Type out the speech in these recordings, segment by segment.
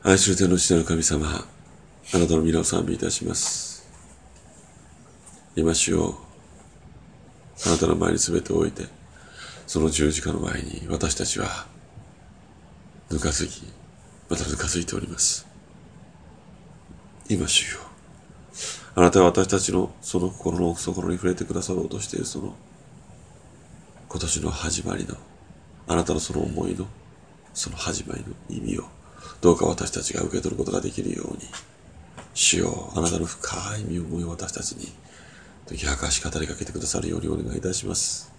愛する天の父なる神様、あなたの皆を賛美いたします。今主ようあなたの前に全てを置いて、その十字架の前に私たちは、ぬかずき、またぬかずいております。今主ようあなたは私たちのその心の奥底に触れてくださろうとしているその、今年の始まりの、あなたのその思いの、その始まりの意味を、どうか私たちが受け取ることができるように、主よあなたの深い身思いを私たちに、解き明かし語りかけてくださるようにお願いいたします。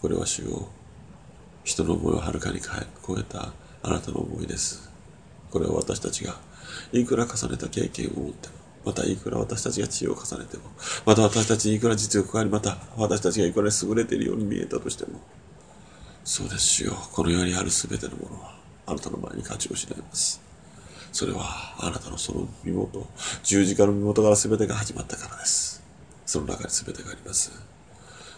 これは主よ人の思いをはるかに超えたあなたの思いです。これは私たちがいくら重ねた経験を持っても、またいくら私たちが知恵を重ねても、また私たちにいくら実力があり、また私たちがいくら優れているように見えたとしても、そうですよこの世にあるすべてのものはあなたの前に価値を失います。それはあなたのその身元、十字架の身元から全てが始まったからです。その中に全てがあります。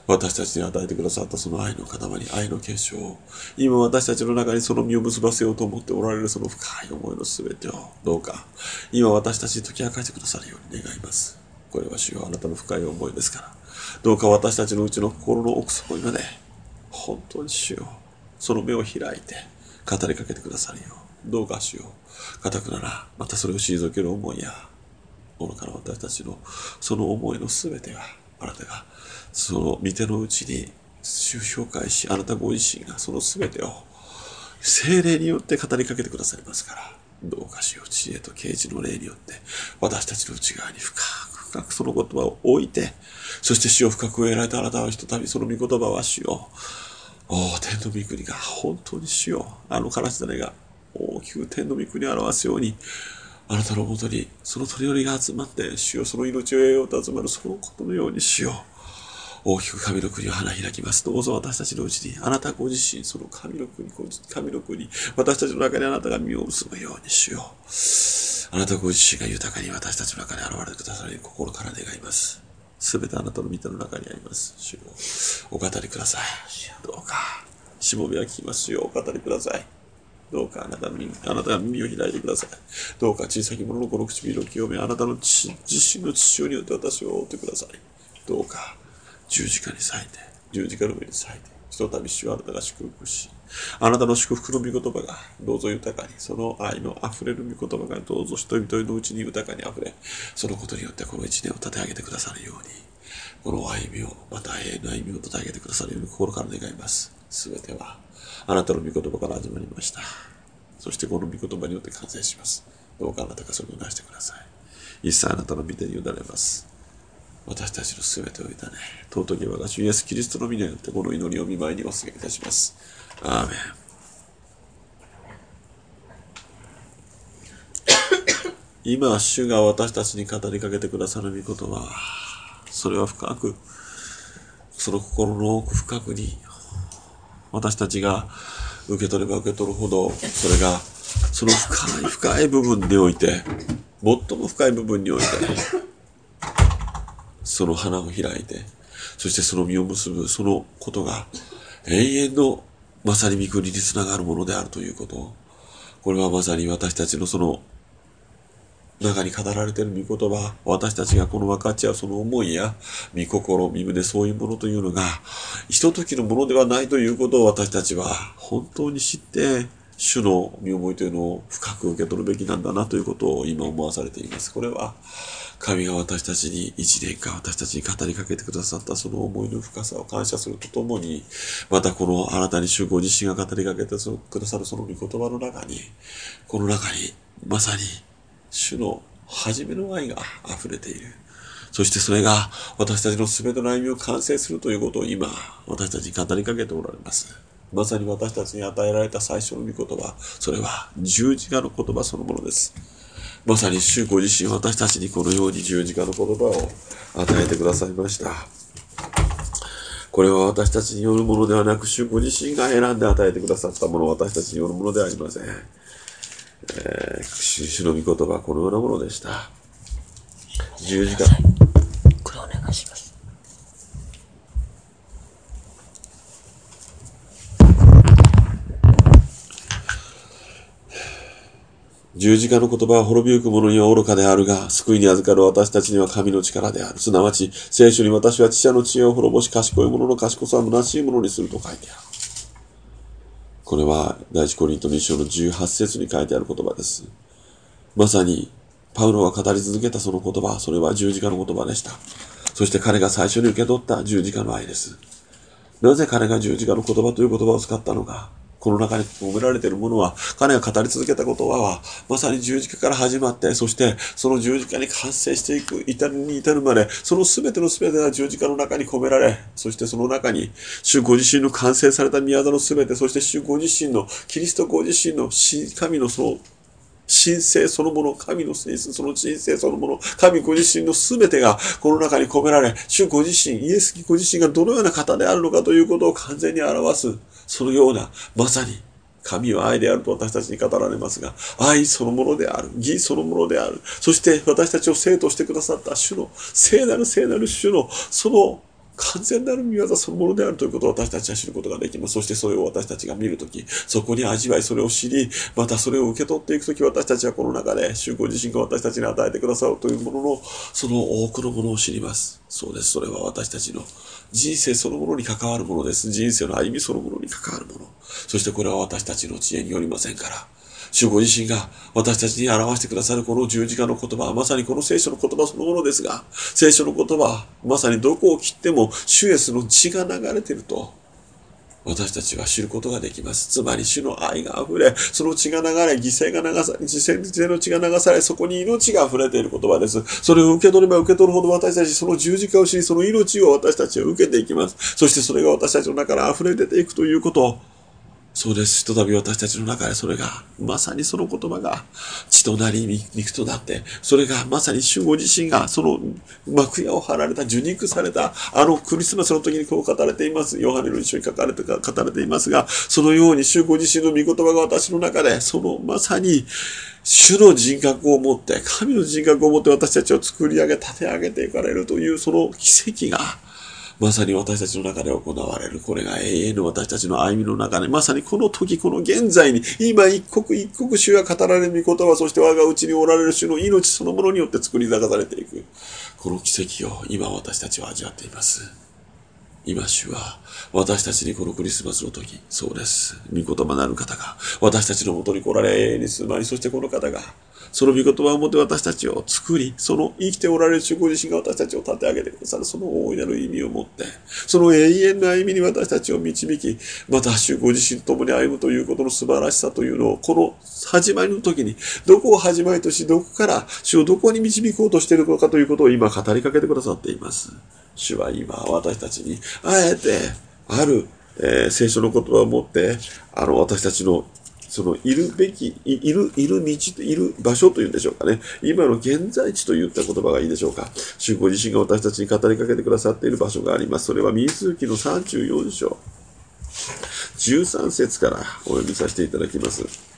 私たちに与えてくださったその愛の塊、愛の結晶を、今私たちの中にその実を結ばせようと思っておられるその深い思いの全てを、どうか、今私たちに解き明かしてくださるように願います。これは主よあなたの深い思いですから、どうか私たちのうちの心の奥底にまで、本当に主よその目を開いて、語りかけてくださるよ。う、どうか主よう。固くなら、またそれを退ける思いや、愚かな私たちのその思いのすべてがあなたがその御手のうちに紹介しあなたご自身がそのすべてを精霊によって語りかけてくださいますからどうかしよう。知恵と啓示の霊によって私たちの内側に深く深くその言葉を置いてそして死を深く得られたあなたはひとたびその御言葉は主よおお天の御国が本当に主よあのからし種が大きく天の御国を表すようにあなたのもとにその鳥よりが集まって、主よその命を得ようと集まるそのことのように主よう大きく神の国を花開きます。どうぞ私たちのうちに、あなたご自身、その神の国、神の国、私たちの中にあなたが身を結ぶように主ようあなたご自身が豊かに私たちの中に現れてくださる心から願います。すべてあなたの御手の中にあります。主よお語りください。どうか、しもべは聞きますよ。お語りください。どうかあなたの耳あなたが耳を開いてください。どうか小さき者のこの唇を清め、あなたの自身の父親によって私を覆ってください。どうか十字架に咲いて、十字架の上に咲いて、ひとたび主はあなたが祝福し、あなたの祝福の御言葉がどうぞ豊かに、その愛の溢れる御言葉がどうぞ人々のうちに豊かに溢れ、そのことによってこの一年を立て上げてくださるように、この歩みを、また永遠の歩みを立て上げてくださるように心から願います。すべては、あなたの御言葉から始まりました。そしてこの御言葉によって完成します。どうかあなたがそれをなしてください。一切あなたの御手に委ねます。私たちのすべてを委ね、尊き我が主イエス・キリストの皆によってこの祈りを見舞いにお告げいたします。アーメン。今、主が私たちに語りかけてくださる御言葉、それは深く、その心の奥深くに、私たちが受け取れば受け取るほど、それが、その深い深い部分において、最も深い部分において、その花を開いて、そしてその実を結ぶ、そのことが、永遠のまさに御国につながるものであるということ。これはまさに私たちのその中に語られている御言葉、私たちがこの分かち合うその思いや、御心、身胸、そういうものというのが、ひとときのものではないということを私たちは本当に知って、主の身思いというのを深く受け取るべきなんだなということを今思わされています。これは、神が私たちに一年間私たちに語りかけてくださったその思いの深さを感謝するとともに、またこの新たに主ご自身が語りかけてくださるその御言葉の中に、この中にまさに主の初めの愛が溢れている。そしてそれが私たちの全ての歩みを完成するということを今、私たちに語りかけておられます。まさに私たちに与えられた最初の御言葉、それは十字架の言葉そのものです。まさに主ご自身私たちにこのように十字架の言葉を与えてくださいました。これは私たちによるものではなく、主ご自身が選んで与えてくださったもの、私たちによるものではありません。えー、主の御言葉このようなものでした。十字架。これお願いします。十字架の言葉は滅びゆく者には愚かであるが、救いに預かる私たちには神の力である。すなわち、聖書に私は知者の知恵を滅ぼし、賢い者の賢さは虚しい者にすると書いてある。これは、第一コリント2章の18節に書いてある言葉です。まさに、パウロが語り続けたその言葉、それは十字架の言葉でした。そして彼が最初に受け取った十字架の愛です。なぜ彼が十字架の言葉という言葉を使ったのか。この中に込められているものは、彼が語り続けた言葉は、まさに十字架から始まって、そしてその十字架に完成していく至るに至るまで、その全ての全てが十字架の中に込められ、そしてその中に、主ご自身の完成された宮座の全て、そして主ご自身の、キリストご自身の神のその神聖そのもの、神の性質、その神聖そのもの、神ご自身の全てがこの中に込められ、主ご自身、イエスご自身がどのような方であるのかということを完全に表す。そのような、まさに、神は愛であると私たちに語られますが、愛そのものである、義そのものである、そして私たちを生としてくださった主の、聖なる聖なる主の、その完全なる見業そのものであるということを私たちは知ることができます。そしてそれを私たちが見るとき、そこに味わい、それを知り、またそれを受け取っていくとき、私たちはこの中で、主公自身が私たちに与えてくださるというものの、その多くのものを知ります。そうです。それは私たちの人生そのものに関わるものです。人生の歩みそのものに関わるもの。そしてこれは私たちの知恵によりませんから。主ご自身が私たちに表してくださるこの十字架の言葉はまさにこの聖書の言葉そのものですが、聖書の言葉はまさにどこを切っても主イエスの血が流れていると私たちは知ることができます。つまり主の愛が溢れ、その血が流れ、犠牲が流され、犠牲の血が流され、そこに命が溢れている言葉です。それを受け取れば受け取るほど私たち、その十字架を知り、その命を私たちは受けていきます。そしてそれが私たちの中から溢れ出ていくということを、そうです。ひとたび私たちの中でそれが、まさにその言葉が血となり肉となって、それがまさに主ご自身がその幕屋を張られた、受肉された、あのクリスマスの時にこう語られています。ヨハネの一緒に書かれて、語られていますが、そのように主ご自身の御言葉が私の中で、そのまさに主の人格を持って、神の人格を持って私たちを作り上げ、立て上げていかれるというその奇跡が、まさに私たちの中で行われる。これが永遠の私たちの歩みの中で、まさにこの時、この現在に、今一刻一刻主が語られる御言葉、そして我が内におられる主の命そのものによって作り出されていく。この奇跡を今私たちは味わっています。今主は私たちにこのクリスマスの時、そうです。御言葉なる方が私たちのもとに来られ永遠に住まい、そしてこの方がその御言葉をもって私たちを作り、その生きておられる主ご自身が私たちを立て上げてくださる、その大いなる意味を持って、その永遠な歩みに私たちを導き、また主ご自身と共に歩むということの素晴らしさというのを、この始まりの時に、どこを始まりとし、どこから主をどこに導こうとしているのかということを今語りかけてくださっています。主は今、私たちに、あえて、ある、えー、聖書の言葉を持って、あの、私たちのそのいるべき、いる、いる道、いる場所というんでしょうかね。今の現在地といった言葉がいいでしょうか。主ご自身が私たちに語りかけてくださっている場所があります。それは民数記の34章、13節からお読みさせていただきます。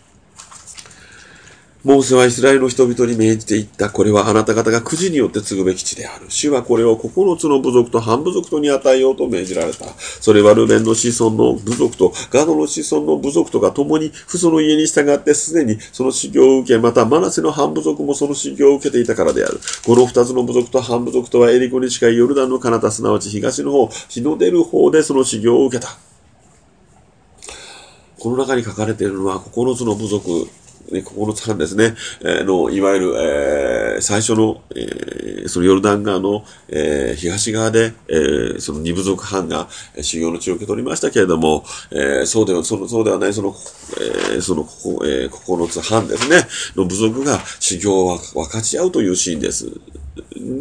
モーセはイスラエルの人々に命じていった。これはあなた方がくじによって継ぐべき地である。主はこれを9つの部族と半部族とに与えようと命じられた。それはルベンの子孫の部族とガドの子孫の部族とが共に父祖の家に従ってすでにその修行を受け、またマナセの半部族もその修行を受けていたからである。この2つの部族と半部族とはエリコに近いヨルダンの彼方、すなわち東の方、日の出る方でその修行を受けた。この中に書かれているのは9つの部族ね、9つ半ですね、えー、の、いわゆる、えー、最初の、えー、そのヨルダン川の、えー、東側で、えー、その二部族藩が修行の地を受け取りましたけれども、えー、そうでは、その、そうではない、その、えー、その、ここ、えー、9つ半ですね、の部族が修行を分かち合うというシーンです。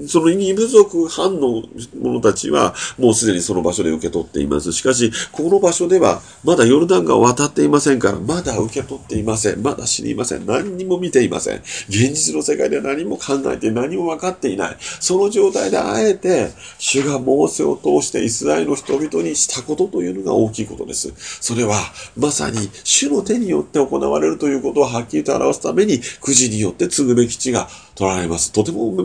その二部族藩の者たちは、もうすでにその場所で受け取っています。しかし、この場所では、まだヨルダン川を渡っていませんから、まだ受け取っていません。まだ知りません。何にも見ていません。現実の世界では何も考えて何も分かっていない。その状態であえて、主がモーセを通してイスラエルの人々にしたことというのが大きいことです。それは、まさに主の手によって行われるということをはっきりと表すために、くじによって継ぐべき地が取られます。とても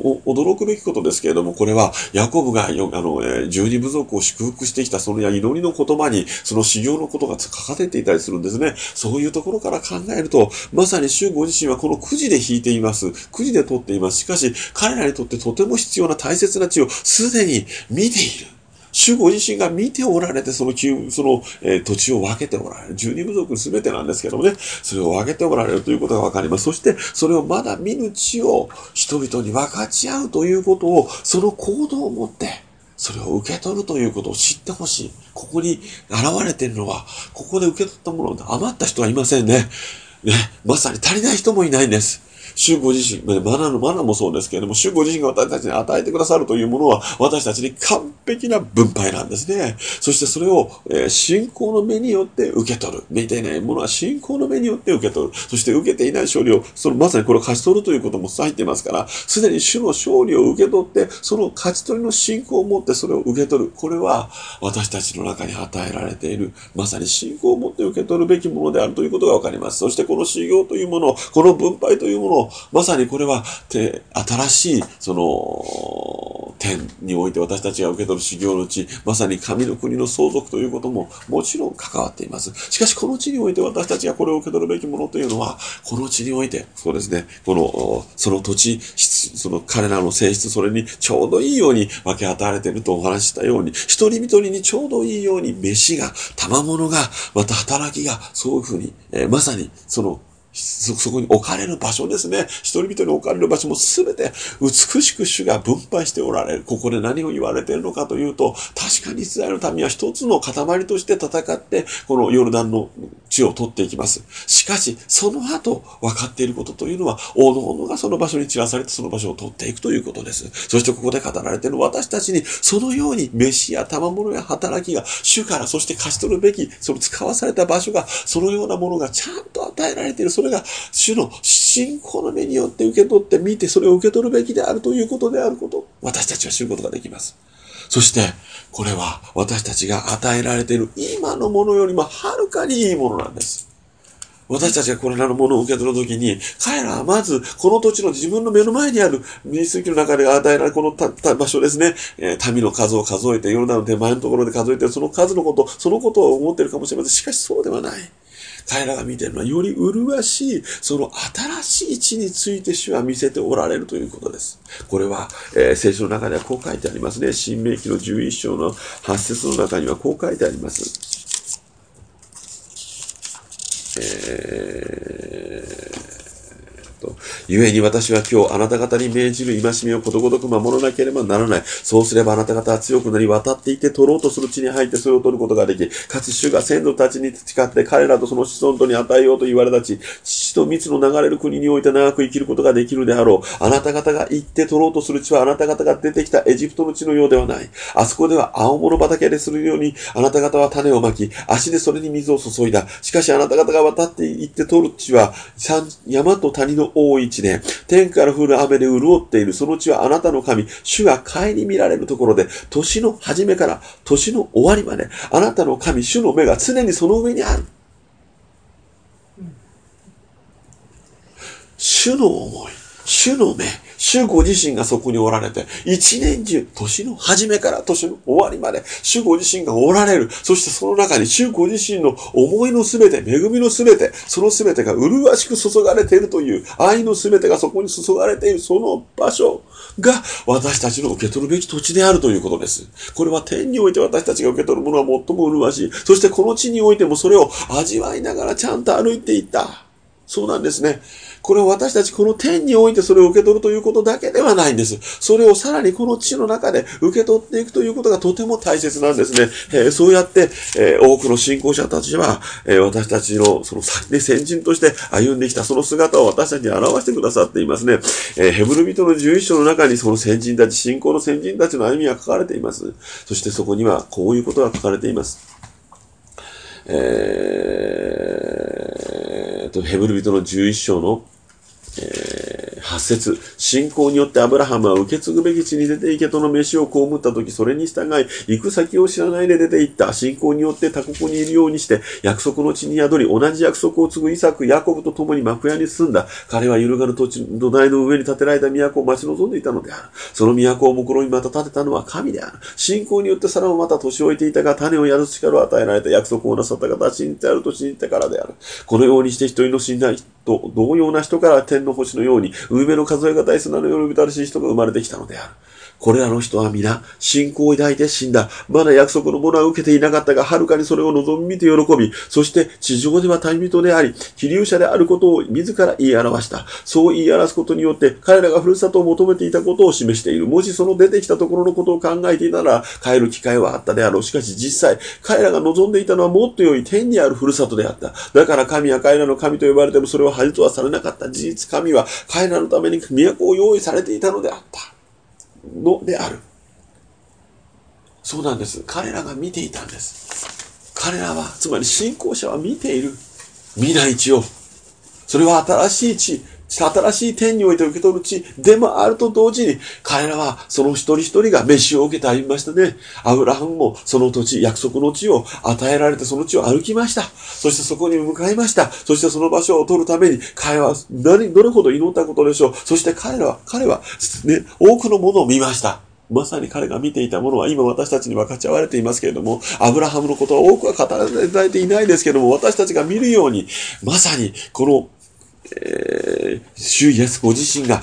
驚くべきことですけれども、これは、ヤコブがよ、あの、えー、十二部族を祝福してきたその祈りの言葉に、その修行のことが書かれていたりするんですね。そういうところから考えると、まさに主ご自身はこのくじで引いています。くじで取っています。しかし、彼らにとってとても必要な大切な地をすでに見ている。主ご自身が見ておられて、その、その、えー、土地を分けておられる。十二部族すべてなんですけどもね、それを分けておられるということが分かります。そして、それをまだ見ぬ地を人々に分かち合うということを、その行動を持って、それを受け取るということを知ってほしい。ここに現れているのは、ここで受け取ったもので余った人はいませんね。ね、まさに足りない人もいないんです。主ご自身、マナのマナもそうですけれども、主ご自身が私たちに与えてくださるというものは、私たちに完璧な分配なんですね。そしてそれを、えー、信仰の目によって受け取る。見ていないものは信仰の目によって受け取る。そして受けていない勝利を、そのまさにこれを勝ち取るということも入っていますから、すでに主の勝利を受け取って、その勝ち取りの信仰を持ってそれを受け取る。これは私たちの中に与えられている、まさに信仰を持って受け取るべきものであるということがわかります。そしてこの修行というもの、この分配というものを、まさにこれは、て新しい、その、点において私たちが受け取る修行のうち、まさに神の国の相続ということももちろん関わっています。しかし、この地において私たちがこれを受け取るべきものというのは、この地において、そうですね、この、その土地、その彼らの性質、それにちょうどいいように分け与えられているとお話したように、一人一人にちょうどいいように飯が、賜物が、また働きが、そういうふうに、えー、まさにそのそ、そこに置かれる場所ですね。一人々に置かれる場所もすべて美しく主が分配しておられる。ここで何を言われているのかというと、確かにイスラエルの民は一つの塊として戦って、このヨルダンの地を取っていきます。しかし、その後分かっていることというのは、おのおのがその場所に散らされてその場所を取っていくということです。そしてここで語られている私たちに、そのように飯や賜物や働きが主からそして貸し取るべき、その使わされた場所が、そのようなものがちゃんと与えられている。それが主の信仰の目によって受け取って見て、それを受け取るべきであるということであること、私たちは知ることができます。そして、これは私たちが与えられている今のものよりもはるかにいいものなんです。私たちがこれらのものを受け取るときに、彼らはまず、この土地の自分の目の前にある、民主主義の中で与えられるこの場所ですね、えー、民の数を数えて、ヨルダの手前のところで数えて、その数のこと、そのことを思っているかもしれません。しかしそうではない。彼らが見てるのは、より麗しい、その新しい地について主は見せておられるということです。これは、えー、聖書の中ではこう書いてありますね。新明記の11章の8節の中にはこう書いてあります。えー、と、故に私は今日あなた方に命じる戒めをことごとく守らなければならない。そうすればあなた方は強くなり渡っていて取ろうとする地に入ってそれを取ることができ、かつ主が先祖たちに誓って彼らとその子孫とに与えようと言われたち、父と蜜の流れる国において長く生きることができるであろう。あなた方が行って取ろうとする地はあなた方が出てきたエジプトの地のようではない。あそこでは青物畑でするようにあなた方は種をまき、足でそれに水を注いだ。しかしあなた方が渡って行って取る地は山と谷の多い地で、天から降る雨で潤っている。その地はあなたの神、主が帰り見られるところで、年の初めから年の終わりまで、あなたの神、主の目が常にその上にある。主の思い、主の目、主ご自身がそこにおられて、一年中、年の初めから年の終わりまで、主ご自身がおられる。そしてその中に主ご自身の思いのすべて、恵みのすべて、そのすべてが麗しく注がれているという、愛のすべてがそこに注がれている、その場所が私たちの受け取るべき土地であるということです。これは天において私たちが受け取るものは最も麗しい。そしてこの地においてもそれを味わいながらちゃんと歩いていった。そうなんですね。これを私たちこの天においてそれを受け取るということだけではないんです。それをさらにこの地の中で受け取っていくということがとても大切なんですね。えー、そうやって、えー、多くの信仰者たちは、えー、私たちのその、ね、先人として歩んできたその姿を私たちに表してくださっていますね。えヘブル人の11章の中にその先人たち、信仰の先人たちの歩みが書かれています。そしてそこにはこういうことが書かれています。えー、と、ヘブル人の11章の、えー、8節信仰によってアブラハムは受け継ぐべき地に出て行けとの飯を被った時、それに従い、行く先を知らないで出て行った。信仰によって他国にいるようにして、約束の地に宿り、同じ約束を継ぐイサク、ヤコブと共に幕屋に住んだ。彼は揺るがぬ土地、土台の上に建てられた都を待ち望んでいたのである。その都を目論みまた建てたのは神である。信仰によってサラもまた年老いていたが、種を宿す力を与えられた約束をなさった方は信じてあると信じてからである。このようにして一人の信頼と同様な人から天の星のように、海辺の数え方砂のようにびたらしい人が生まれてきたのである。これらの人は皆、信仰を抱いて死んだ。まだ約束のものは受けていなかったが、はるかにそれを望み見て喜び、そして地上では旅人であり、気流者であることを自ら言い表した。そう言い表すことによって、彼らがふるさとを求めていたことを示している。もしその出てきたところのことを考えていたら、帰る機会はあったであろう。しかし実際、彼らが望んでいたのはもっと良い天にあるふるさとであった。だから神は彼らの神と呼ばれてもそれは恥とはされなかった。事実神は彼らのために都を用意されていたのであった。のである。そうなんです。彼らが見ていたんです。彼らは、つまり信仰者は見ている。見ない地を。それは新しい地、新しい天において受け取る地でもあると同時に、彼らはその一人一人が飯を受けて歩みましたね。アブラハムもその土地、約束の地を与えられてその地を歩きました。そしてそこに向かいました。そしてその場所を取るために、彼は何、どれほど祈ったことでしょう。そして彼らは、彼は、ね、多くのものを見ました。まさに彼が見ていたものは今私たちに分かち合われていますけれども、アブラハムのことは多くは語られていないですけれども、私たちが見るように、まさにこのえー、主イエスご自身が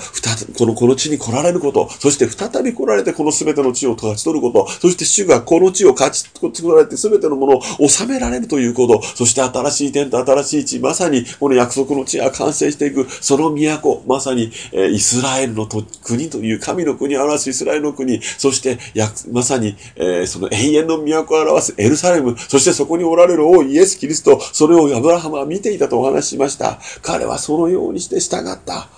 この、この地に来られること、そして再び来られてこの全ての地を勝ち取ること、そして主がこの地を勝ち取られて全てのものを治められるということ、そして新しい天と新しい地、まさにこの約束の地が完成していく、その都、まさに、えー、イスラエルのと国という神の国を表すイスラエルの国、そしてまさに、えー、その永遠の都を表すエルサレム、そしてそこにおられる王イエス・キリスト、それをアブラハムは見ていたとお話ししました。彼はそのようにして従った。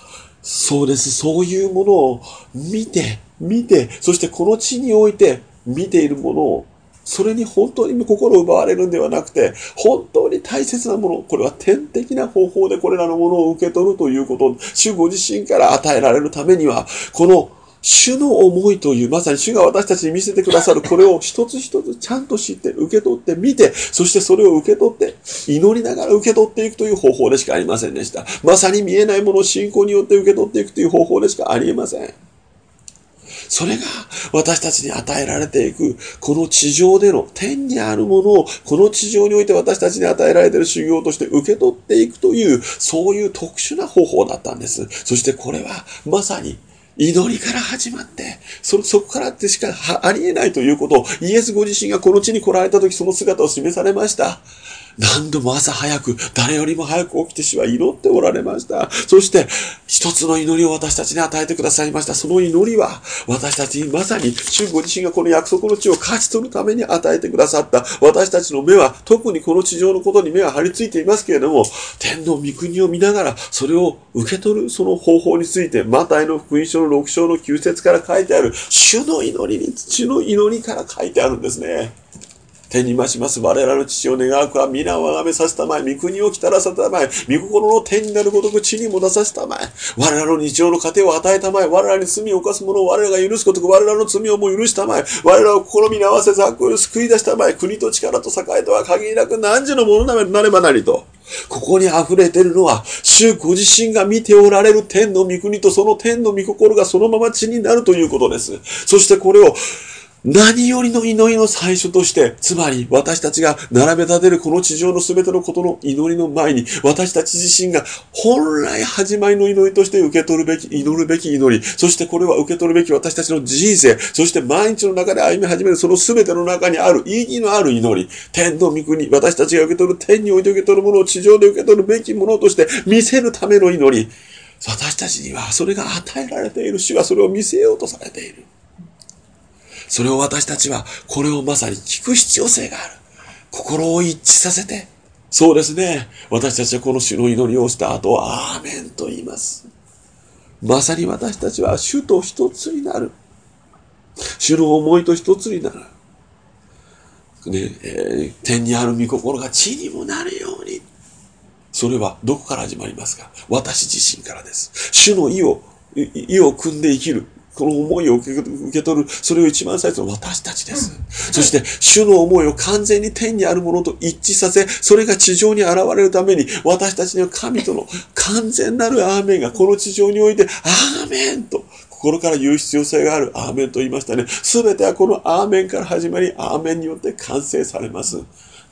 そうです。そういうものを見て、見て、そしてこの地において見ているものを、それに本当に心を奪われるんではなくて、本当に大切なもの、これは天的な方法でこれらのものを受け取るということ、主ご自身から与えられるためには、この主の思いという、まさに主が私たちに見せてくださるこれを一つ一つちゃんと知って、受け取って見て、そしてそれを受け取って、祈りながら受け取っていくという方法でしかありませんでした。まさに見えないものを信仰によって受け取っていくという方法でしかありえません。それが私たちに与えられていく、この地上での天にあるものを、この地上において私たちに与えられている修行として受け取っていくという、そういう特殊な方法だったんです。そしてこれはまさに祈りから始まって、そ、そこからってしかありえないということを、イエスご自身がこの地に来られた時その姿を示されました。何度も朝早く、誰よりも早く起きて主は祈っておられました。そして、一つの祈りを私たちに与えてくださいました。その祈りは、私たちにまさに、主ご自身がこの約束の地を勝ち取るために与えてくださった。私たちの目は、特にこの地上のことに目は張り付いていますけれども、天の御国を見ながら、それを受け取るその方法について、マタイの福音書の6章の9節から書いてある、主の祈りに、主の祈りから書いてあるんですね。天に増します。我らの父を願うか、皆を崇めさせたまえ、御国を来たらさたまえ、御心の天になるごとく地にも出させたまえ、我らの日常の糧を与えたまえ、我らに罪を犯す者を我らが許すこと。く、我らの罪をも許したまえ、我らを試みに合わせざっくり救い出したまえ、国と力と栄えとは限りなく何時のものなればなりと。ここに溢れているのは、主ご自身が見ておられる天の御国とその天の御心がそのまま地になるということです。そしてこれを何よりの祈りの最初として、つまり私たちが並べ立てるこの地上の全てのことの祈りの前に、私たち自身が本来始まりの祈りとして受け取るべき、祈るべき祈り、そしてこれは受け取るべき私たちの人生、そして毎日の中で歩み始めるその全ての中にある意義のある祈り、天の御国、私たちが受け取る天において受け取るものを地上で受け取るべきものとして見せるための祈り、私たちにはそれが与えられている主がそれを見せようとされている。それを私たちは、これをまさに聞く必要性がある。心を一致させて、そうですね。私たちはこの主の祈りをした後は、アーメンと言います。まさに私たちは主と一つになる。主の思いと一つになる。ねえー、天にある御心が地にもなるように。それはどこから始まりますか？私自身からです。主の意を意を組んで生きる。この思いを受け取る、それを一番最初の私たちです。そして、主の思いを完全に天にあるものと一致させ、それが地上に現れるために、私たちには神との完全なるアーメンがこの地上において、アーメンと心から言う必要性があるアーメンと言いましたね。すべてはこのアーメンから始まり、アーメンによって完成されます。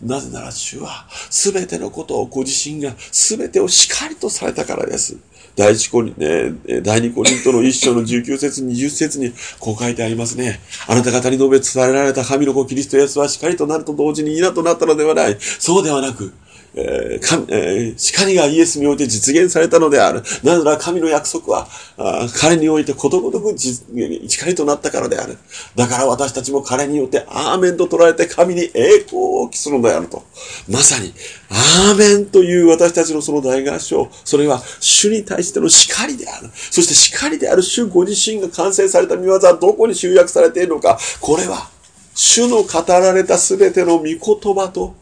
なぜなら主は、すべてのことをご自身がすべてをしかりとされたからです。第一コリ、ね、第二コリントの一章の19節、20節にこう書いてありますね。あなた方に述べ伝えられた神の子キリストイエスはしかりとなると同時に稲となったのではない。そうではなく、えー神えー、神がイエスにおいて実現されたのである。なぜなら神の約束は、あ彼においてことごとく光となったからである。だから私たちも彼によってアーメンと捉えて神に栄光を期すのであると。まさに、アーメンという私たちのその大合唱。それは主に対しての叱りである。そして叱りである主ご自身が完成された見業はどこに集約されているのか。これは、主の語られたすべての御言葉と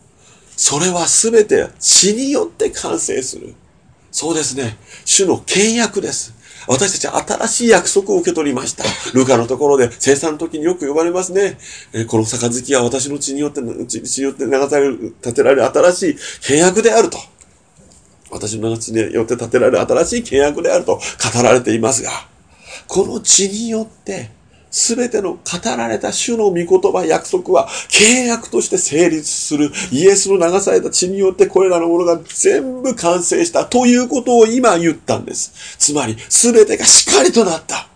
それはすべて血によって完成する。そうですね。主の契約です。私たちは新しい約束を受け取りました。ルカのところで生産の時によく呼ばれますね。えこの杯は私の血によって、血によって流される、立てられる新しい契約であると。私の血によって立てられる新しい契約であると語られていますが、この血によってすべての語られた主の御言葉、約束は契約として成立する。イエスの流された血によってこれらのものが全部完成したということを今言ったんです。つまり、すべてがしっかりとなった。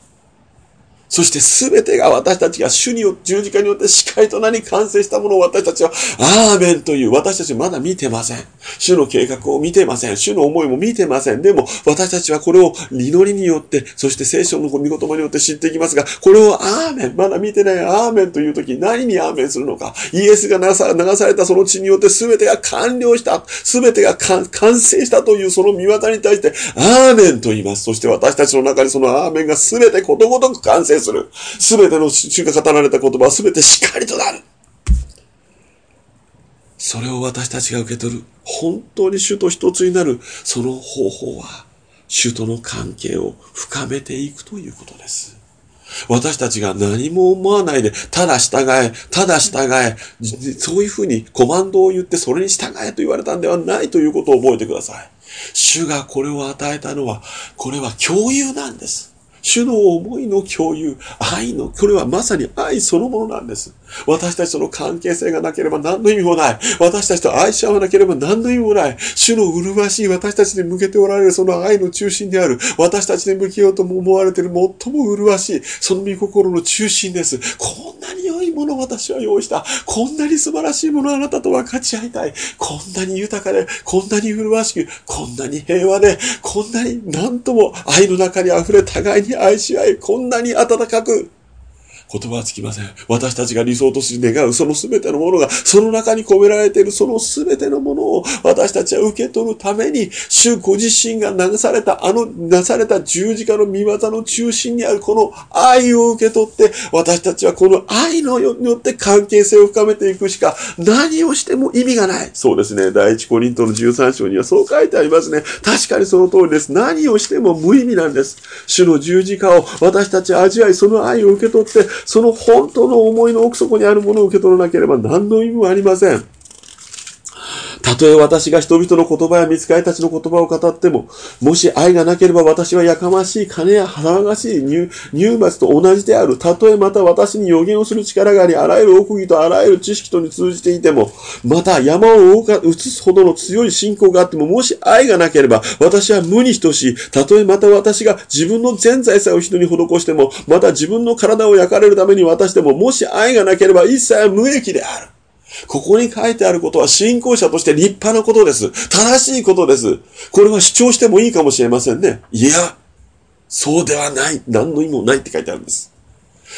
そして全てが私たちが主によって十字架によって司会となり完成したものを私たちはアーメンという私たちまだ見てません。主の計画を見てません。主の思いも見てません。でも私たちはこれを祈りによって、そして聖書の御言葉によって知っていきますが、これをアーメン、まだ見てないアーメンという時何にアーメンするのか。イエスが流されたその血によって全てが完了した。全てが完成したというその見業に対してアーメンと言います。そして私たちの中にそのアーメンが全てことごとく完成する。すべての主が語られた言葉はすべてしっかりとなる。それを私たちが受け取る。本当に主と一つになる。その方法は、主との関係を深めていくということです。私たちが何も思わないで、ただ従え、ただ従え、そういうふうにコマンドを言ってそれに従えと言われたんではないということを覚えてください。主がこれを与えたのは、これは共有なんです。主の思いの共有、愛の、これはまさに愛そのものなんです。私たちとの関係性がなければ何の意味もない。私たちと愛し合わなければ何の意味もない。主の麗しい私たちに向けておられるその愛の中心である。私たちに向けようとも思われている最も麗しい、その御心の中心です。こんなに良いものを私は用意した。こんなに素晴らしいものをあなたと分かち合いたい。こんなに豊かで、こんなに麗しく、こんなに平和で、こんなに何とも愛の中に溢れ互いに愛し合い、こんなに温かく、言葉はつきません。私たちが理想とし願うその全てのものが、その中に込められているその全てのものを私たちは受け取るために、主ご自身が流された、あの、なされた十字架の見業の中心にあるこの愛を受け取って、私たちはこの愛のよって関係性を深めていくしか、何をしても意味がない。そうですね。第一コリントの13章にはそう書いてありますね。確かにその通りです。何をしても無意味なんです。主の十字架を私たちは味わい、その愛を受け取って、その本当の思いの奥底にあるものを受け取らなければ何の意味もありません。たとえ私が人々の言葉や見つかりたちの言葉を語っても、もし愛がなければ私はやかましい金や騒がしい入末と同じである。たとえまた私に予言をする力があり、あらゆる奥義とあらゆる知識とに通じていても、また山を移すほどの強い信仰があっても、もし愛がなければ私は無に等しい。たとえまた私が自分の全財産を人に施しても、また自分の体を焼かれるために渡しても、もし愛がなければ一切無益である。ここに書いてあることは信仰者として立派なことです。正しいことです。これは主張してもいいかもしれませんね。いや、そうではない。何の意味もないって書いてあるんです。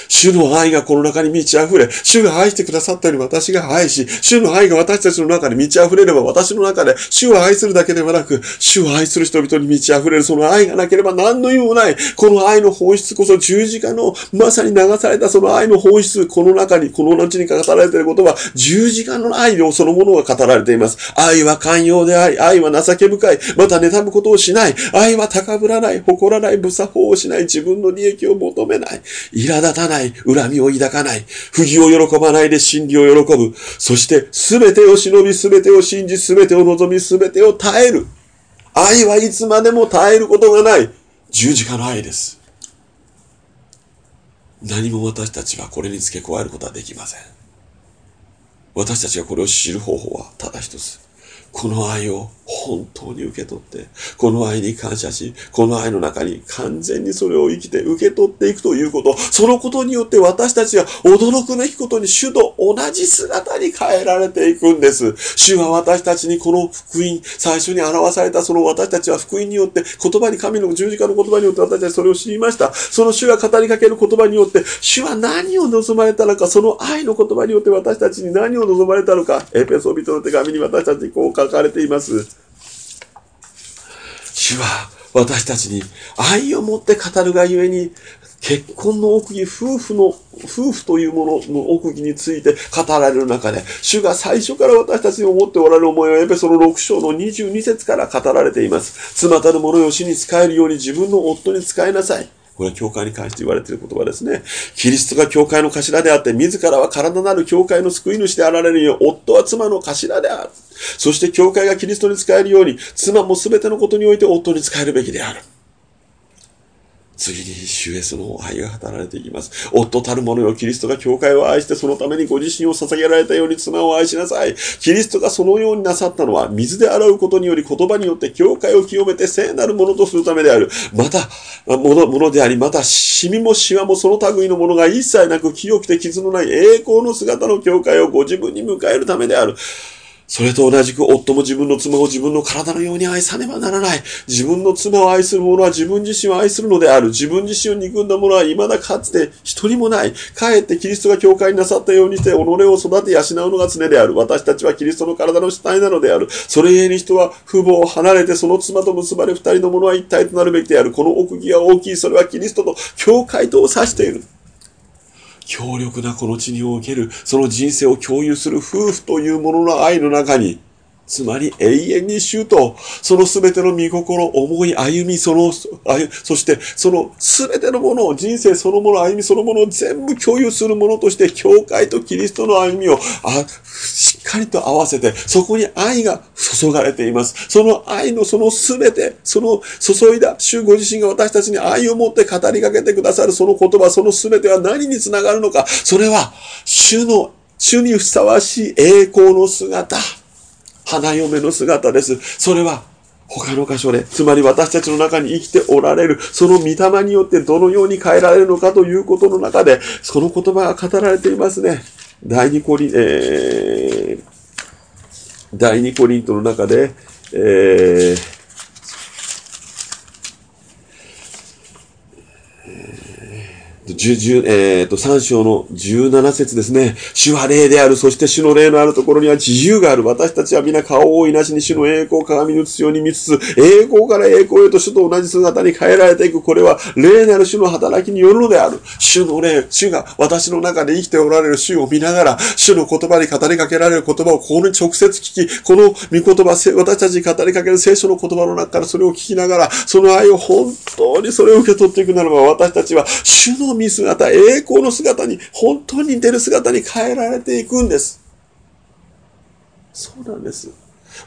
主の愛がこの中に満ち溢れ、主が愛してくださったように私が愛し、主の愛が私たちの中に満ち溢れれば私の中で主を愛するだけではなく、主を愛する人々に満ち溢れるその愛がなければ何の意味もない。この愛の本質こそ十字架のまさに流されたその愛の本質、この中に、この後に語られていることは十字架の愛をそのものが語られています。愛は寛容であり、愛は情け深い、また妬むことをしない、愛は高ぶらない、誇らない、無作法をしない、自分の利益を求めない、苛立たない、恨みを抱かない、不義を喜ばないで真理を喜ぶ、そして全てを忍び、全てを信じ、全てを望み、全てを耐える。愛はいつまでも耐えることがない十字架の愛です。何も私たちはこれに付け加えることはできません。私たちがこれを知る方法はただ一つ。この愛を本当に受け取って、この愛に感謝し、この愛の中に完全にそれを生きて受け取っていくということ、そのことによって私たちは驚くべきことに主と同じ姿に変えられていくんです。主は私たちにこの福音、最初に表されたその私たちは福音によって言葉に神の十字架の言葉によって私たちそれを知りました。その主が語りかける言葉によって、主は何を望まれたのか、その愛の言葉によって私たちに何を望まれたのか、エペソビトの手紙に私たちにこう書かれています。主は私たちに愛を持って語るがゆえに、結婚の奥義、夫婦の、夫婦というものの奥義について語られる中で、主が最初から私たちに思っておられる思いは、エペソの6章の22節から語られています。妻たる者よ死に仕えるように自分の夫に仕えなさい。これは教会に関して言われている言葉ですね。キリストが教会の頭であって、自らは体なる教会の救い主であられるよう、夫は妻の頭である。そして教会がキリストに使えるように、妻も全てのことにおいて夫に使えるべきである。次に主イエスの愛が語られていきます。夫たる者よ、キリストが教会を愛してそのためにご自身を捧げられたように妻を愛しなさい。キリストがそのようになさったのは、水で洗うことにより言葉によって教会を清めて聖なるものとするためである。また、ものものであり、また、シミもシワもその類のものが一切なく清くて傷のない栄光の姿の教会をご自分に迎えるためである。それと同じく夫も自分の妻を自分の体のように愛さねばならない。自分の妻を愛する者は自分自身を愛するのである。自分自身を憎んだ者は未だかつて一人もない。かえってキリストが教会になさったようにして己を育て養うのが常である。私たちはキリストの体の主体なのである。それゆえに人は父母を離れてその妻と結ばれ二人の者は一体となるべきである。この奥義が大きい。それはキリストと教会とを指している。強力なこの地における、その人生を共有する夫婦というものの愛の中に、つまり永遠に主と、そのすべての見心、思い、歩み、その、そしてそのすべてのものを、人生そのもの、歩みそのものを全部共有するものとして、教会とキリストの歩みを、あ、しっかりと合わせて、そこに愛が注がれています。その愛のそのすべて、その注いだ、主ご自身が私たちに愛を持って語りかけてくださるその言葉、そのすべては何につながるのか。それは、主の、主にふさわしい栄光の姿。花嫁の姿です。それは他の箇所で、つまり私たちの中に生きておられる、その御霊によってどのように変えられるのかということの中で、その言葉が語られていますね。第二コリン、えー、第二コリントの中で、えーえー、と3章の17節ですね。主は霊である。そして主の霊のあるところには自由がある。私たちは皆顔を追いなしに主の栄光を鏡に映すように見つつ、栄光から栄光へと主と同じ姿に変えられていく。これは霊である主の働きによるのである。主の霊、主が私の中で生きておられる主を見ながら、主の言葉に語りかけられる言葉をここに直接聞き、この御言葉、私たちに語りかける聖書の言葉の中からそれを聞きながら、その愛を本当にそれを受け取っていくならば、私たちは主の見姿、栄光の姿に、本当に出る姿に変えられていくんです。そうなんです。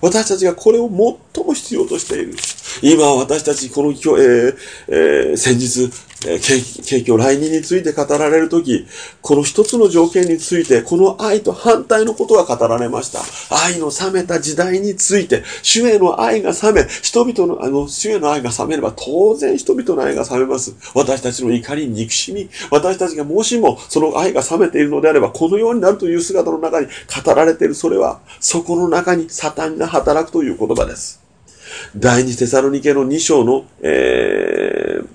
私たちがこれを最も必要としている。今私たちこの、えーえー、先日、え景気来任について語られるとき、この一つの条件について、この愛と反対のことが語られました。愛の冷めた時代について、主への愛が冷め、人々の、あの、主への愛が冷めれば、当然人々の愛が冷めます。私たちの怒り、憎しみ、私たちがもしもその愛が冷めているのであれば、このようになるという姿の中に語られている、それは、そこの中にサタンが働くという言葉です。第二テサロニケの2章の、えー、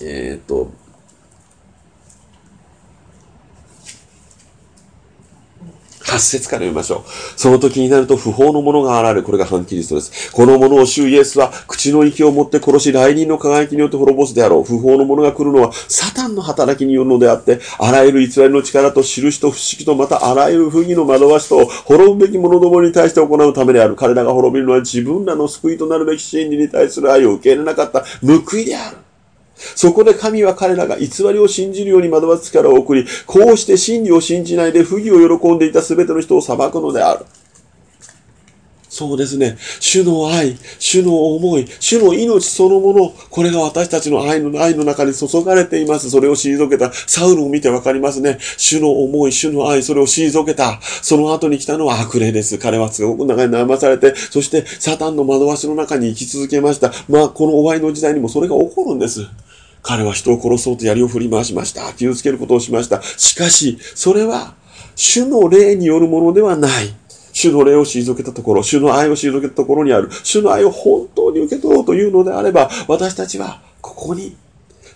えっ、ー、と、8節から読みましょう。その時になると不法のものが現れる。これが反キリストです。このものを主イエスは口の息を持って殺し、来人の輝きによって滅ぼすであろう。不法のものが来るのはサタンの働きによるのであって、あらゆる偽りの力と印と不思議とまたあらゆる不義の惑わしと滅ぶべき者どもに対して行うためである。彼らが滅びるのは自分らの救いとなるべき真理に対する愛を受け入れなかった報いである。そこで神は彼らが偽りを信じるように惑わす力を送り、こうして真理を信じないで不義を喜んでいた全ての人を裁くのである。そうですね。主の愛、主の思い、主の命そのもの、これが私たちの愛の愛の中に注がれています。それを退けたサウルを見てわかりますね。主の思い、主の愛、それを退けた。その後に来たのは悪霊です。彼はすごく長い悩まされて、そしてサタンの惑わしの中に生き続けました。まあ、この終わりの時代にもそれが起こるんです。彼は人を殺そうと槍を振り回しました。傷つけることをしました。しかし、それは、主の霊によるものではない。主の霊を退けたところ、主の愛を退けたところにある、主の愛を本当に受け取ろうというのであれば、私たちはここに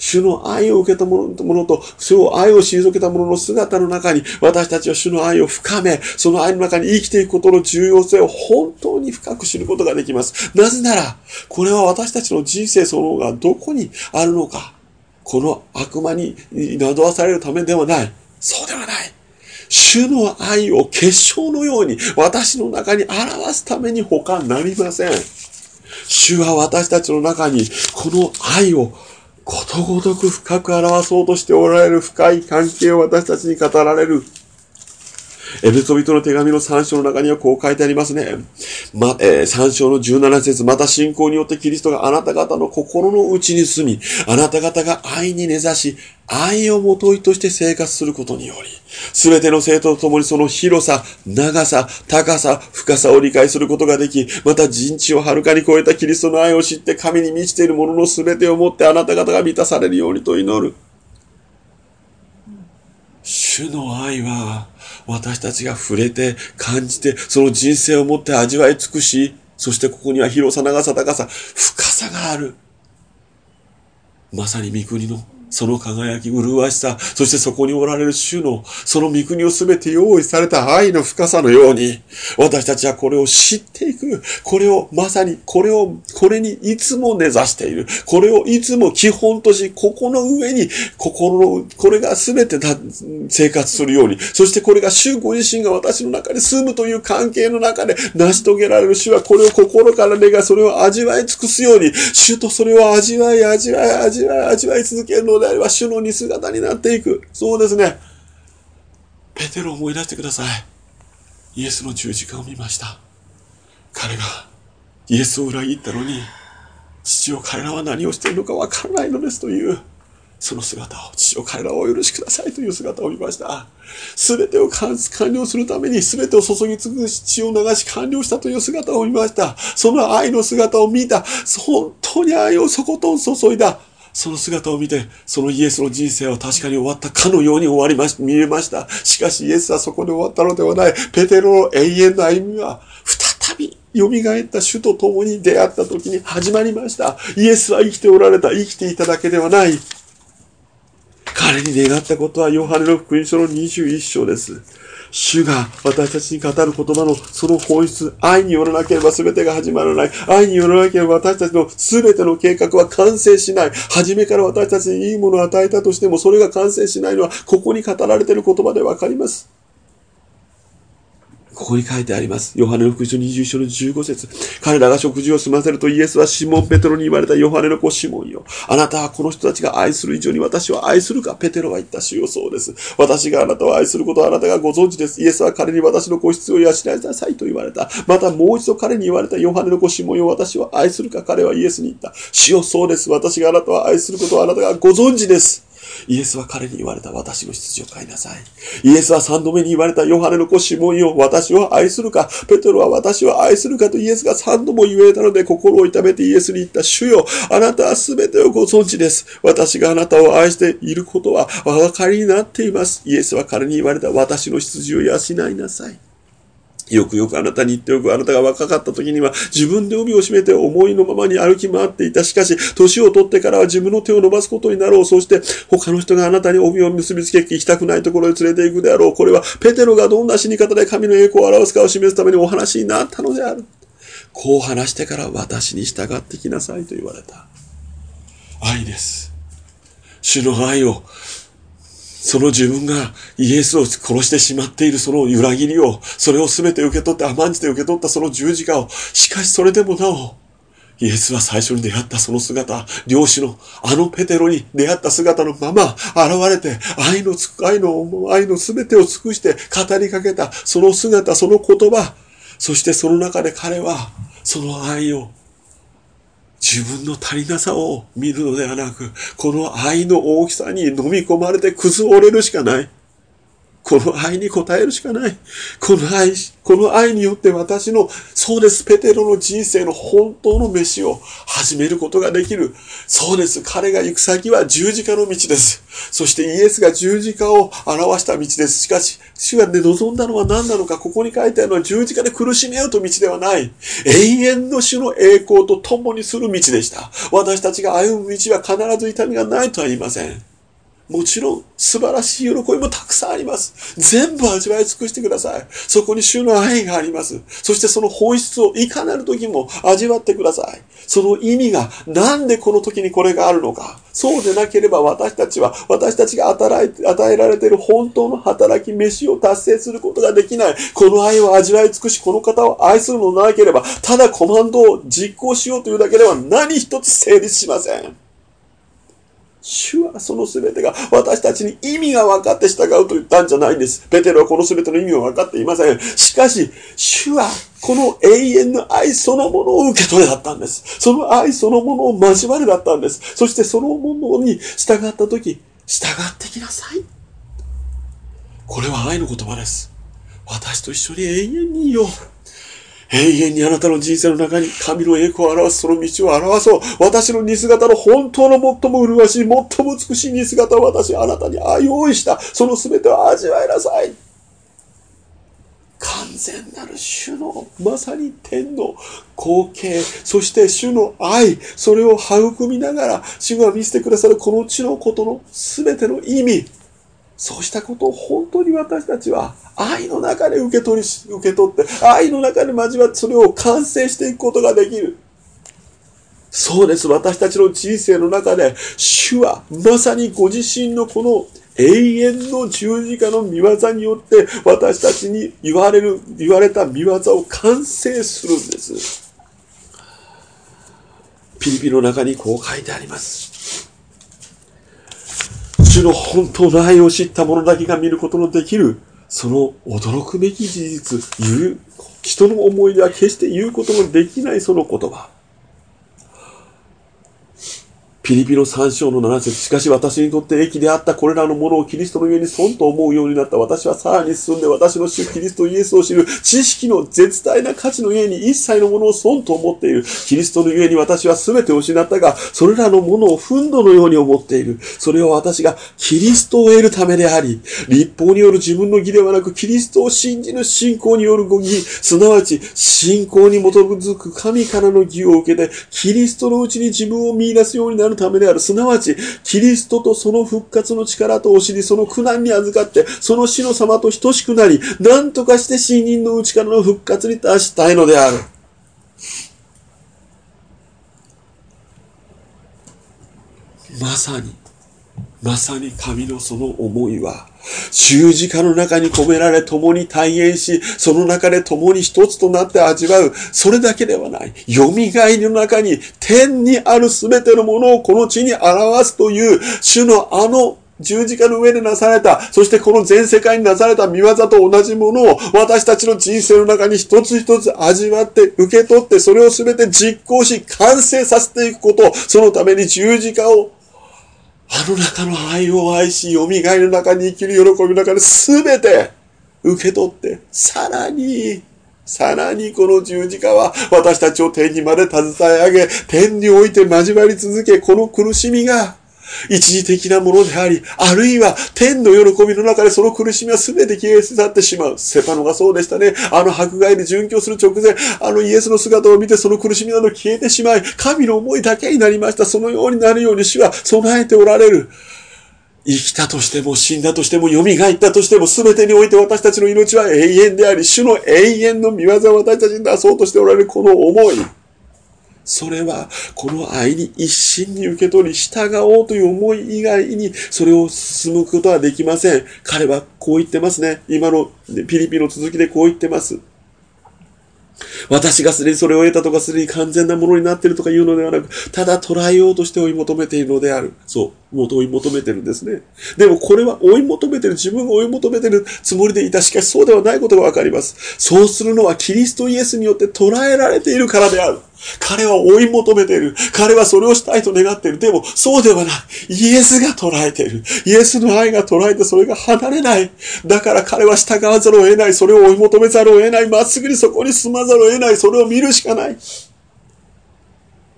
主の愛を受けたものと、主の愛を退けた者の姿の中に、私たちは主の愛を深め、その愛の中に生きていくことの重要性を本当に深く知ることができます。なぜなら、これは私たちの人生そのものがどこにあるのか、この悪魔に惑わされるためではない。そうではない。主の愛を結晶のように私の中に表すために他なりません。主は私たちの中にこの愛をことごとく深く表そうとしておられる深い関係を私たちに語られる。エベソビトの手紙の3章の中にはこう書いてありますね。ま、えー、3章の17節また信仰によってキリストがあなた方の心の内に住み、あなた方が愛に根ざし、愛をもといとして生活することにより、すべての生徒と共にその広さ、長さ、高さ、深さを理解することができ、また人知をはるかに超えたキリストの愛を知って神に満ちているもののすべてをもってあなた方が満たされるようにと祈る。主の愛は私たちが触れて感じてその人生をもって味わい尽くし、そしてここには広さ、長さ、高さ、深さがある。まさに御国のその輝き、麗しさ、そしてそこにおられる主の、その御国をすべて用意された愛の深さのように、私たちはこれを知っていく。これを、まさに、これを、これにいつも根ざしている。これをいつも基本とし、ここの上に、心の、これがすべて生活するように、そしてこれが主ご自身が私の中に住むという関係の中で成し遂げられる主はこれを心から願い、それを味わい尽くすように、主とそれを味わい、味わい、味わい、味わい続けるのであれば、主の似姿になっていく。そうですね。ペテロを思い出してください。イエスの十字架を見ました。彼がイエスを裏切ったのに、父を彼らは何をしているのかわからないのですという、その姿を、父を彼らをお許しくださいという姿を見ました。すべてを完了するためにすべてを注ぎ尽くし血を流し完了したという姿を見ました。その愛の姿を見た。本当に愛をそことん注いだ。その姿を見て、そのイエスの人生は確かに終わったかのように終わりまし、見えました。しかしイエスはそこで終わったのではない。ペテロの永遠の歩みは、再び蘇った主と共に出会った時に始まりました。イエスは生きておられた。生きていただけではない。彼に願ったことはヨハネの福音書の21章です。主が私たちに語る言葉のその本質、愛によらなければ全てが始まらない。愛によらなければ私たちの全ての計画は完成しない。初めから私たちにいいものを与えたとしても、それが完成しないのは、ここに語られている言葉でわかります。ここに書いてあります。ヨハネの福音書21章の15節彼らが食事を済ませるとイエスはシモン・ペテロに言われたヨハネの子シモンよ。あなたはこの人たちが愛する以上に私は愛するかペテロは言った主よそうです。私があなたを愛することをあなたがご存知です。イエスは彼に私の子質を養いなさいと言われた。またもう一度彼に言われたヨハネの子シモンよ。私は愛するか彼はイエスに言った。主よそうです。私があなたを愛することをあなたがご存知です。イエスは彼に言われた私の羊を飼いなさい。イエスは三度目に言われたヨハネの子シモンよ、私は愛するか、ペトロは私は愛するかとイエスが三度も言われたので心を痛めてイエスに言った主よ、あなたは全てをご存知です。私があなたを愛していることはお分かりになっています。イエスは彼に言われた私の羊を養いなさい。よくよくあなたに言っておく。あなたが若かった時には自分で帯を締めて思いのままに歩き回っていた。しかし、年を取ってからは自分の手を伸ばすことになろう。そして、他の人があなたに帯を結びつけ、行きたくないところへ連れて行くであろう。これは、ペテロがどんな死に方で神の栄光を表すかを示すためにお話になったのである。こう話してから私に従ってきなさいと言われた。愛です。主の愛をその自分がイエスを殺してしまっているその裏切りを、それを全て受け取って甘んじて受け取ったその十字架を、しかしそれでもなお、イエスは最初に出会ったその姿、漁師のあのペテロに出会った姿のまま現れて、愛のつく、愛の、愛の全てを尽くして語りかけたその姿、その言葉、そしてその中で彼はその愛を自分の足りなさを見るのではなく、この愛の大きさに飲み込まれて崩れるしかない。この愛に応えるしかない。この愛、この愛によって私の、そうです、ペテロの人生の本当の飯を始めることができる。そうです、彼が行く先は十字架の道です。そしてイエスが十字架を表した道です。しかし、主がね、望んだのは何なのか、ここに書いてあるのは十字架で苦しめようと道ではない。永遠の主の栄光と共にする道でした。私たちが歩む道は必ず痛みがないとは言いません。もちろん素晴らしい喜びもたくさんあります。全部味わい尽くしてください。そこに主の愛があります。そしてその本質をいかなる時も味わってください。その意味がなんでこの時にこれがあるのか。そうでなければ私たちは私たちが与え与えられている本当の働き飯を達成することができない。この愛を味わい尽くし、この方を愛するのなければ、ただコマンドを実行しようというだけでは何一つ成立しません。主はその全てが私たちに意味が分かって従うと言ったんじゃないんです。ペテロはこの全ての意味を分かっていません。しかし、主はこの永遠の愛そのものを受け取れだったんです。その愛そのものを交われだったんです。そしてそのものに従ったとき、従ってきなさい。これは愛の言葉です。私と一緒に永遠にいよう。永遠にあなたの人生の中に神の栄光を表すその道を表そう。私の似姿の本当の最も麗しい、最も美しい似姿を私はあなたに用意した。その全てを味わいなさい。完全なる主の、まさに天の光景、そして主の愛、それを育みながら、主が見せてくださるこの地のことの全ての意味、そうしたことを本当に私たちは愛の中で受け取り、受け取って、愛の中で交わってそれを完成していくことができる。そうです。私たちの人生の中で、主はまさにご自身のこの永遠の十字架の見業によって私たちに言われる、言われた見業を完成するんです。ピリピの中にこう書いてあります。主の本当の愛を知った者だけが見ることのできる、その驚くべき事実、言う、人の思い出は決して言うことのできないその言葉。ピリピの三章の七節しかし私にとって益であったこれらのものをキリストの上に損と思うようになった私はさらに進んで私の主キリストイエスを知る知識の絶大な価値の上に一切のものを損と思っている。キリストの上に私は全てを失ったが、それらのものを憤怒のように思っている。それは私がキリストを得るためであり、立法による自分の義ではなく、キリストを信じる信仰による義、すなわち信仰に基づく神からの義を受けて、キリストのうちに自分を見出すようになるのためである。すなわち、キリストとその復活の力とお尻、その苦難に預かって、その死の様と等しくなり、何とかして死人の内からの復活に達したいのである。まさに、まさに神のその思いは、十字架の中に込められ共に体現し、その中で共に一つとなって味わう。それだけではない。蘇りの中に天にあるすべてのものをこの地に表すという、主のあの十字架の上でなされた、そしてこの全世界になされた見業と同じものを私たちの人生の中に一つ一つ味わって受け取ってそれを全て実行し完成させていくこと、そのために十字架をあの中の愛を愛し、蘇りの中に生きる喜びの中で全て受け取って、さらに、さらにこの十字架は私たちを天にまで携え上げ、天において交わり続け、この苦しみが一時的なものであり、あるいは天の喜びの中でその苦しみは全て消え去ってしまう。セパノがそうでしたね。あの迫害で殉教する直前、あのイエスの姿を見てその苦しみなど消えてしまい、神の思いだけになりました。そのようになるように主は備えておられる。生きたとしても死んだとしても蘇ったとしても全てにおいて私たちの命は永遠であり、主の永遠の見業を私たちに出そうとしておられるこの思い。それは、この愛に一心に受け取り、従おうという思い以外に、それを進むことはできません。彼はこう言ってますね。今のピリピの続きでこう言ってます。私がすでにそれを得たとかすでに完全なものになっているとか言うのではなく、ただ捉えようとして追い求めているのである。そう。もっと追い求めてるんですね。でもこれは追い求めてる、自分が追い求めてるつもりでいた。しかしそうではないことがわかります。そうするのはキリストイエスによって捉えられているからである。彼は追い求めている。彼はそれをしたいと願っている。でも、そうではない。イエスが捉えている。イエスの愛が捉えてそれが離れない。だから彼は従わざるを得ない。それを追い求めざるを得ない。まっすぐにそこに住まざるを得ない。それを見るしかない。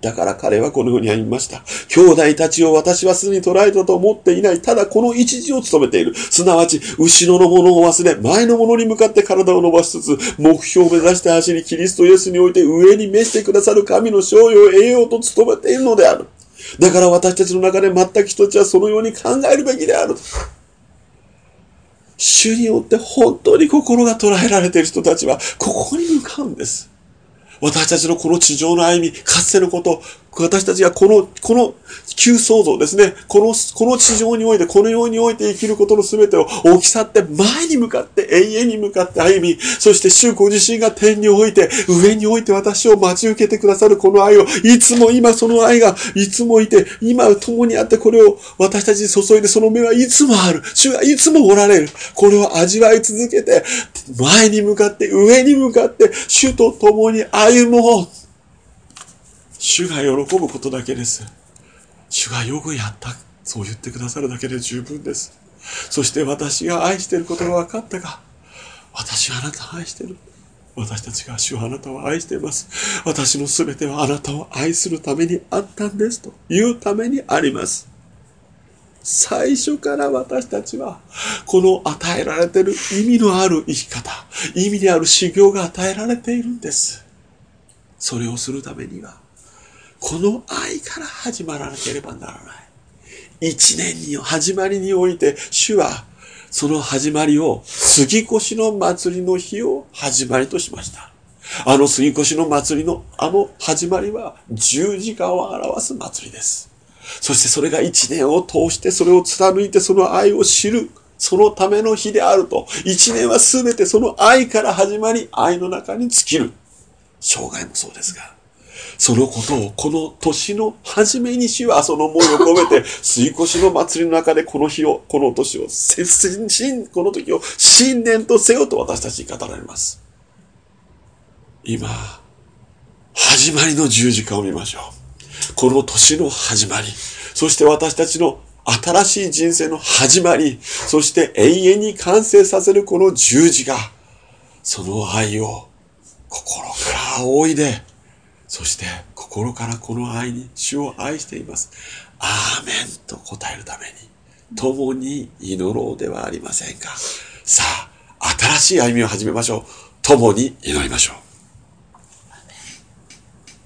だから彼はこのように言いました。兄弟たちを私はすでに捉えたと思っていない。ただこの一時を務めている。すなわち、後ろのものを忘れ、前のものに向かって体を伸ばしつつ、目標を目指して走り、キリストイエスにおいて上に召してくださる神の勝利を得ようと努めているのである。だから私たちの中で全く一つはそのように考えるべきである。主によって本当に心が捉えられている人たちは、ここに向かうんです。私たちのこの地上の歩み、かつてのこと、私たちがこの、この旧創造ですね。この、この地上において、この世において生きることの全てを置き去って前に向かって永遠に向かって歩み、そして主ご自身が天において、上において私を待ち受けてくださるこの愛を、いつも今その愛がいつもいて、今共にあってこれを私たちに注いでその目はいつもある。主がいつもおられる。これを味わい続けて、前に向かって、上に向かって、主と共に歩もう。主が喜ぶことだけです。主がよくやった。そう言ってくださるだけで十分です。そして私が愛していることが分かったか。私があなたを愛している。私たちが主はあなたを愛しています。私の全てはあなたを愛するためにあったんです。というためにあります。最初から私たちは、この与えられている意味のある生き方、意味である修行が与えられているんです。それをするためには、この愛から始まらなければならない。一年に始まりにおいて、主はその始まりを杉越の祭りの日を始まりとしました。あの杉越の祭りのあの始まりは十字架を表す祭りです。そしてそれが一年を通してそれを貫いてその愛を知る。そのための日であると。一年はすべてその愛から始まり、愛の中に尽きる。生涯もそうですが。そのことをこの年の初めに主はその思いを込めて、水越の祭りの中でこの日を、この年を、この時を新年とせよと私たちに語られます。今、始まりの十字架を見ましょう。この年の始まり、そして私たちの新しい人生の始まり、そして永遠に完成させるこの十字架、その愛を心から仰いで、そして心からこの愛に主を愛しています。アーメンと答えるために、共に祈ろうではありませんか。さあ、新しい歩みを始めましょう。共に祈りましょう。